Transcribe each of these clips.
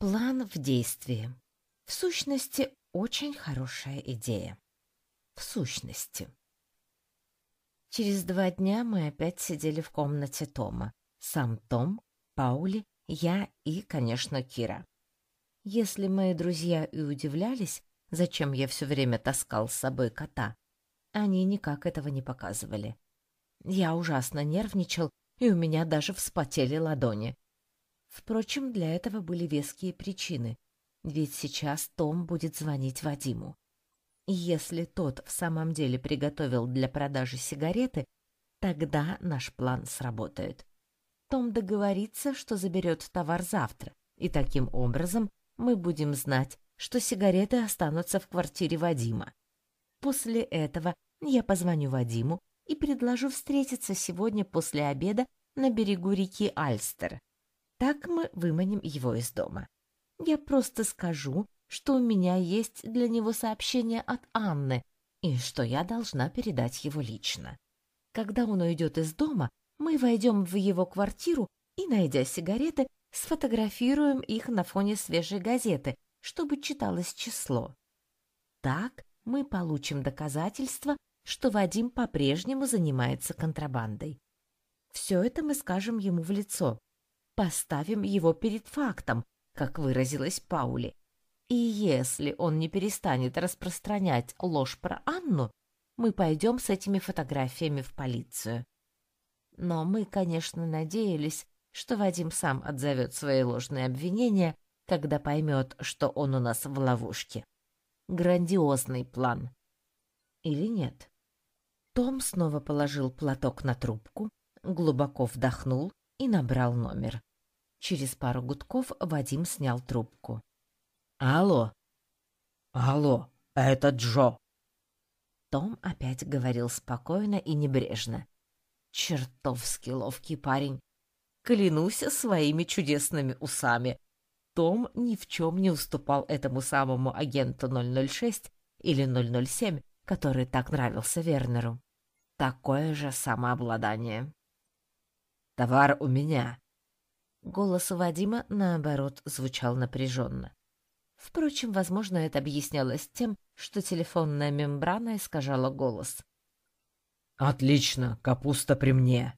План в действии. В сущности, очень хорошая идея. В сущности. Через два дня мы опять сидели в комнате Тома. Сам Том, Паули, я и, конечно, Кира. Если мои друзья и удивлялись, зачем я все время таскал с собой кота, они никак этого не показывали. Я ужасно нервничал, и у меня даже вспотели ладони. Впрочем, для этого были веские причины, ведь сейчас Том будет звонить Вадиму. И если тот в самом деле приготовил для продажи сигареты, тогда наш план сработает. Том договорится, что заберет товар завтра, и таким образом мы будем знать, что сигареты останутся в квартире Вадима. После этого я позвоню Вадиму и предложу встретиться сегодня после обеда на берегу реки Альстер. Так мы выманим его из дома. Я просто скажу, что у меня есть для него сообщение от Анны и что я должна передать его лично. Когда он уйдет из дома, мы войдем в его квартиру и, найдя сигареты, сфотографируем их на фоне свежей газеты, чтобы читалось число. Так мы получим доказательство, что Вадим по-прежнему занимается контрабандой. Все это мы скажем ему в лицо. Поставим его перед фактом, как выразилась Паули. И если он не перестанет распространять ложь про Анну, мы пойдем с этими фотографиями в полицию. Но мы, конечно, надеялись, что Вадим сам отзовет свои ложные обвинения, когда поймет, что он у нас в ловушке. Грандиозный план. Или нет? Том снова положил платок на трубку, глубоко вдохнул и набрал номер. Через пару гудков Вадим снял трубку. Алло. Алло, это Джо. Том опять говорил спокойно и небрежно. Чертовски ловкий парень. Клянусь своими чудесными усами. Том ни в чем не уступал этому самому агенту 006 или 007, который так нравился Вернеру. Такое же самообладание. «Товар у меня». Голос Вадима, наоборот, звучал напряженно. Впрочем, возможно, это объяснялось тем, что телефонная мембрана искажала голос. «Отлично, капуста при мне».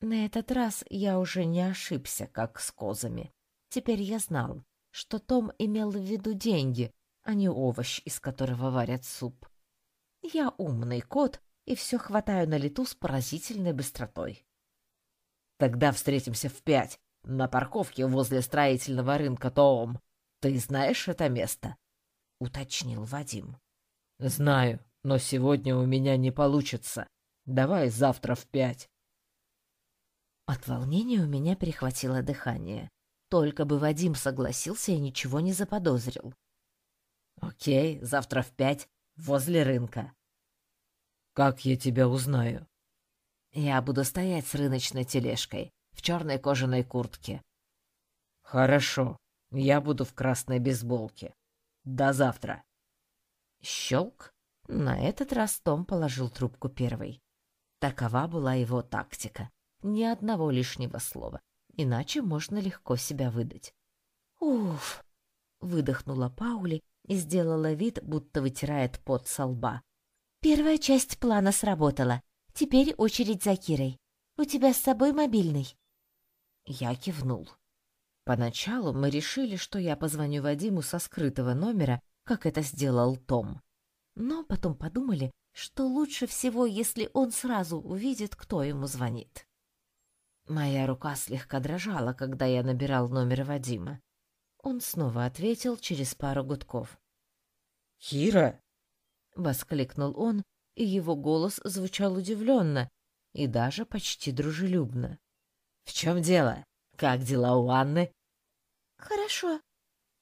На этот раз я уже не ошибся, как с козами. Теперь я знал, что Том имел в виду деньги, а не овощ, из которого варят суп. Я умный кот и все хватаю на лету с поразительной быстротой. «Тогда встретимся в пять, на парковке возле строительного рынка Том. Ты знаешь это место? уточнил Вадим. Знаю, но сегодня у меня не получится. Давай завтра в пять. От волнения у меня перехватило дыхание. Только бы Вадим согласился и ничего не заподозрил. Окей, завтра в пять возле рынка. Как я тебя узнаю? Я буду стоять с рыночной тележкой в черной кожаной куртке. Хорошо. Я буду в красной бейсболке. До завтра. Щелк. На этот раз Том положил трубку первой. Такова была его тактика. Ни одного лишнего слова, иначе можно легко себя выдать. «Уф!» — выдохнула Паули и сделала вид, будто вытирает пот со лба. «Первая часть плана сработала. Теперь очередь за Кирой. У тебя с собой мобильный?» Я кивнул. Поначалу мы решили, что я позвоню Вадиму со скрытого номера, как это сделал Том. Но потом подумали, что лучше всего, если он сразу увидит, кто ему звонит. Моя рука слегка дрожала, когда я набирал номер Вадима. Он снова ответил через пару гудков. «Кира!» — воскликнул он, и его голос звучал удивленно и даже почти дружелюбно. «В чем дело?» Как дела у Анны? Хорошо,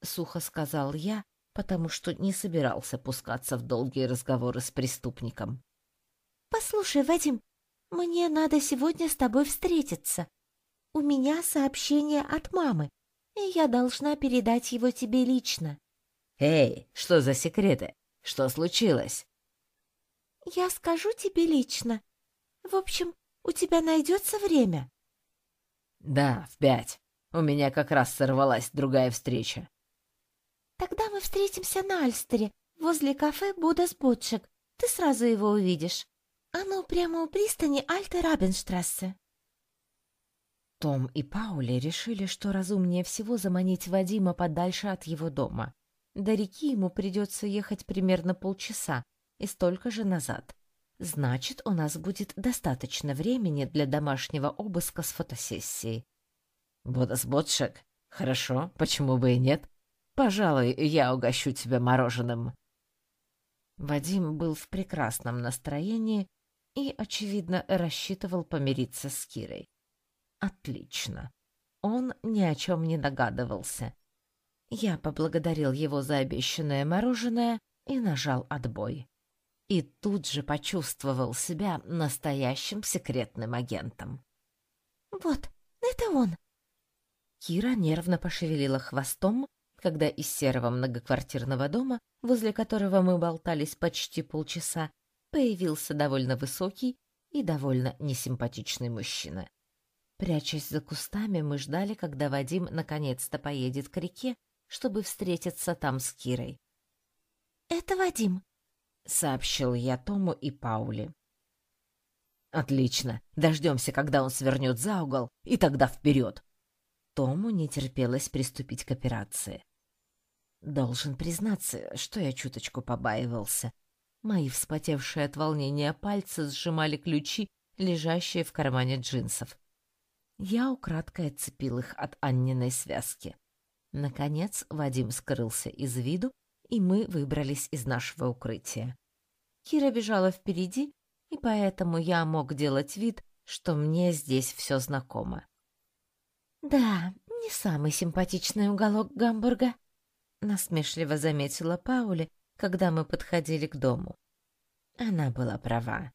сухо сказал я, потому что не собирался пускаться в долгие разговоры с преступником. Послушай, Вадим, мне надо сегодня с тобой встретиться. У меня сообщение от мамы, и я должна передать его тебе лично. Эй, что за секреты? Что случилось? Я скажу тебе лично. В общем, у тебя найдется время. Да, в пять. У меня как раз сорвалась другая встреча. Тогда мы встретимся на Альстере, возле кафе Буда Сбутчик. Ты сразу его увидишь. Оно прямо у пристани Альте Рабенштрассе. Том и Паули решили, что разумнее всего заманить Вадима подальше от его дома. До реки ему придется ехать примерно полчаса и столько же назад. Значит, у нас будет достаточно времени для домашнего обыска с фотосессией. Бодосботшек? Хорошо, почему бы и нет? Пожалуй, я угощу тебя мороженым. Вадим был в прекрасном настроении и, очевидно, рассчитывал помириться с Кирой. Отлично. Он ни о чем не догадывался. Я поблагодарил его за обещанное мороженое и нажал отбой. И тут же почувствовал себя настоящим секретным агентом. «Вот, это он!» Кира нервно пошевелила хвостом, когда из серого многоквартирного дома, возле которого мы болтались почти полчаса, появился довольно высокий и довольно несимпатичный мужчина. Прячась за кустами, мы ждали, когда Вадим наконец-то поедет к реке, чтобы встретиться там с Кирой. «Это Вадим», — сообщил я Тому и Пауле. «Отлично. Дождемся, когда он свернет за угол, и тогда вперед!» Тому не терпелось приступить к операции. Должен признаться, что я чуточку побаивался. Мои вспотевшие от волнения пальцы сжимали ключи, лежащие в кармане джинсов. Я украдкой отцепил их от Анниной связки. Наконец Вадим скрылся из виду, и мы выбрались из нашего укрытия. Кира бежала впереди, и поэтому я мог делать вид, что мне здесь все знакомо. «Да, не самый симпатичный уголок Гамбурга», — насмешливо заметила Паули, когда мы подходили к дому. Она была права.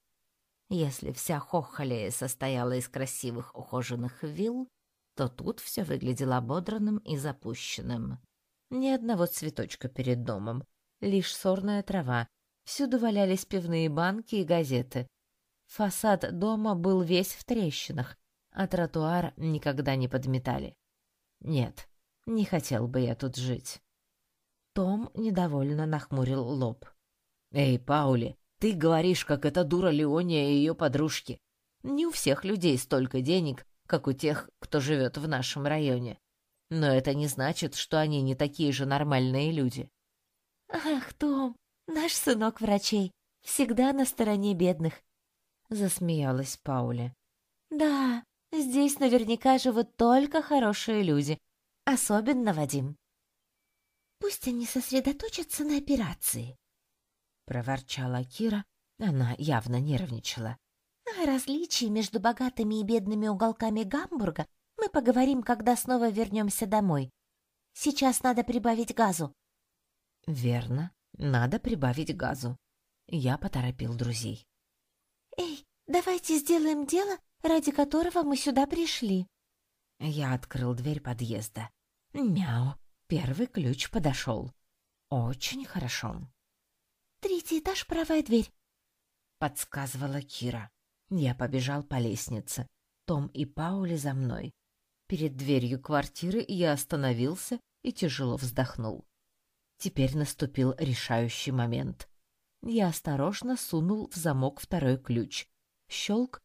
Если вся Хохолея состояла из красивых ухоженных вилл, то тут все выглядело ободранным и запущенным. Ни одного цветочка перед домом, лишь сорная трава, всюду валялись пивные банки и газеты. Фасад дома был весь в трещинах, а тротуар никогда не подметали. Нет, не хотел бы я тут жить. Том недовольно нахмурил лоб. «Эй, Паули, ты говоришь, как эта дура Леония и ее подружки. Не у всех людей столько денег, как у тех, кто живет в нашем районе. Но это не значит, что они не такие же нормальные люди». «Ах, Том, наш сынок врачей, всегда на стороне бедных», — засмеялась Пауля. «Да, Здесь наверняка живут только хорошие люди, особенно Вадим. Пусть они сосредоточатся на операции, проворчала Кира. Она явно нервничала. О различии между богатыми и бедными уголками Гамбурга мы поговорим, когда снова вернемся домой. Сейчас надо прибавить газу. Верно, надо прибавить газу. Я поторопил друзей. Эй, давайте сделаем дело, ради которого мы сюда пришли». Я открыл дверь подъезда. Мяу. Первый ключ подошел. Очень хорошо. «Третий этаж, правая дверь», — подсказывала Кира. Я побежал по лестнице. Том и Паули за мной. Перед дверью квартиры я остановился и тяжело вздохнул. Теперь наступил решающий момент. Я осторожно сунул в замок второй ключ. Щелк,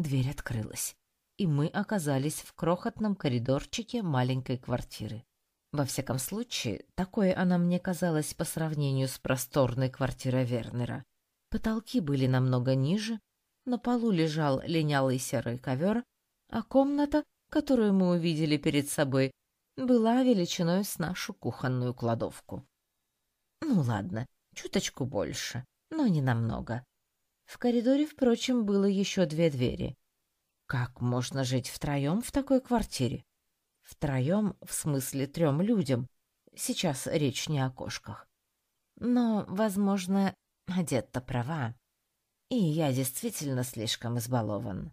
Дверь открылась, и мы оказались в крохотном коридорчике маленькой квартиры. Во всяком случае, такой она мне казалась по сравнению с просторной квартирой Вернера. Потолки были намного ниже, на полу лежал линялый серый ковер, а комната, которую мы увидели перед собой, была величиной с нашу кухонную кладовку. Ну ладно, чуточку больше, но не намного. В коридоре, впрочем, было еще две двери. Как можно жить втроем в такой квартире? Втроем, в смысле трем людям. Сейчас речь не о кошках. Но, возможно, одет-то права. И я действительно слишком избалован.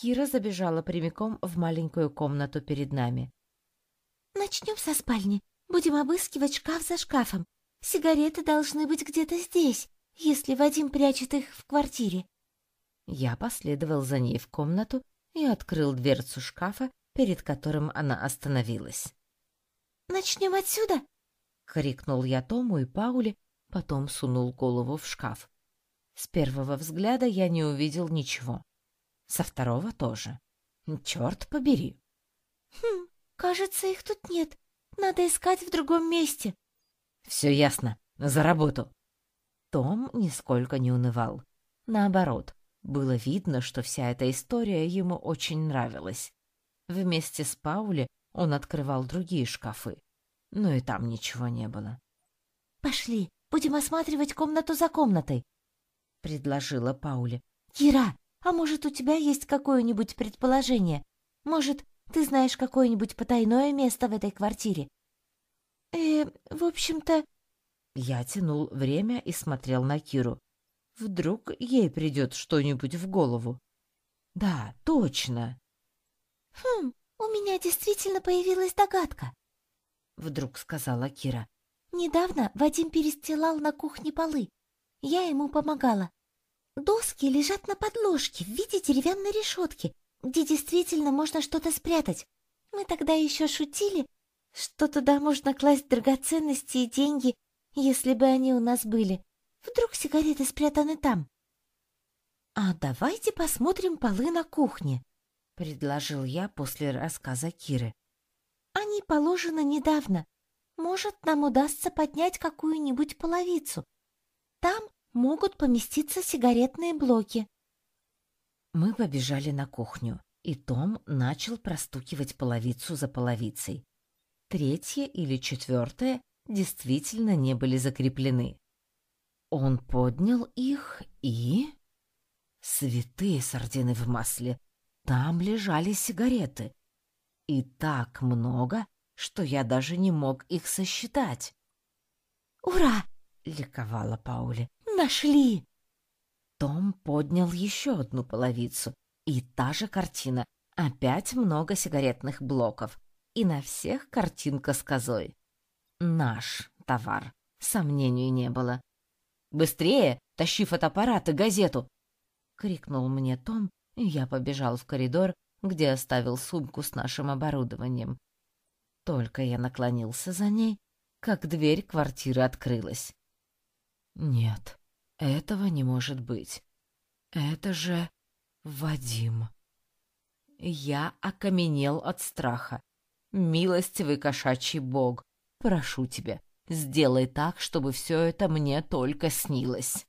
Кира забежала прямиком в маленькую комнату перед нами. «Начнем со спальни. Будем обыскивать шкаф за шкафом. Сигареты должны быть где-то здесь если Вадим прячет их в квартире. Я последовал за ней в комнату и открыл дверцу шкафа, перед которым она остановилась. «Начнем отсюда?» — крикнул я Тому и Пауле, потом сунул голову в шкаф. С первого взгляда я не увидел ничего. Со второго тоже. Черт побери. «Хм, кажется, их тут нет. Надо искать в другом месте». «Все ясно. За работу». Том нисколько не унывал. Наоборот, было видно, что вся эта история ему очень нравилась. Вместе с Паули он открывал другие шкафы, но и там ничего не было. «Пошли, будем осматривать комнату за комнатой», — предложила Паули. «Кира, а может, у тебя есть какое-нибудь предположение? Может, ты знаешь какое-нибудь потайное место в этой квартире?» «Э, в общем-то...» Я тянул время и смотрел на Киру. Вдруг ей придет что-нибудь в голову. Да, точно. Хм, у меня действительно появилась догадка. Вдруг сказала Кира. Недавно Вадим перестилал на кухне полы. Я ему помогала. Доски лежат на подложке в виде деревянной решетки, где действительно можно что-то спрятать. Мы тогда еще шутили, что туда можно класть драгоценности и деньги, если бы они у нас были. Вдруг сигареты спрятаны там? А давайте посмотрим полы на кухне, предложил я после рассказа Киры. Они положены недавно. Может, нам удастся поднять какую-нибудь половицу. Там могут поместиться сигаретные блоки. Мы побежали на кухню, и Том начал простукивать половицу за половицей. Третья или четвертая действительно не были закреплены. Он поднял их и... Святые сардины в масле. Там лежали сигареты. И так много, что я даже не мог их сосчитать. «Ура!» — ликовала Паули. «Нашли!» Том поднял еще одну половицу, и та же картина. Опять много сигаретных блоков. И на всех картинка с козой. Наш товар. Сомнений не было. Быстрее, тащи фотоаппарат и газету!» — крикнул мне Том, и я побежал в коридор, где оставил сумку с нашим оборудованием. Только я наклонился за ней, как дверь квартиры открылась. «Нет, этого не может быть. Это же Вадим!» Я окаменел от страха. «Милостивый кошачий бог, прошу тебя, Сделай так, чтобы все это мне только снилось.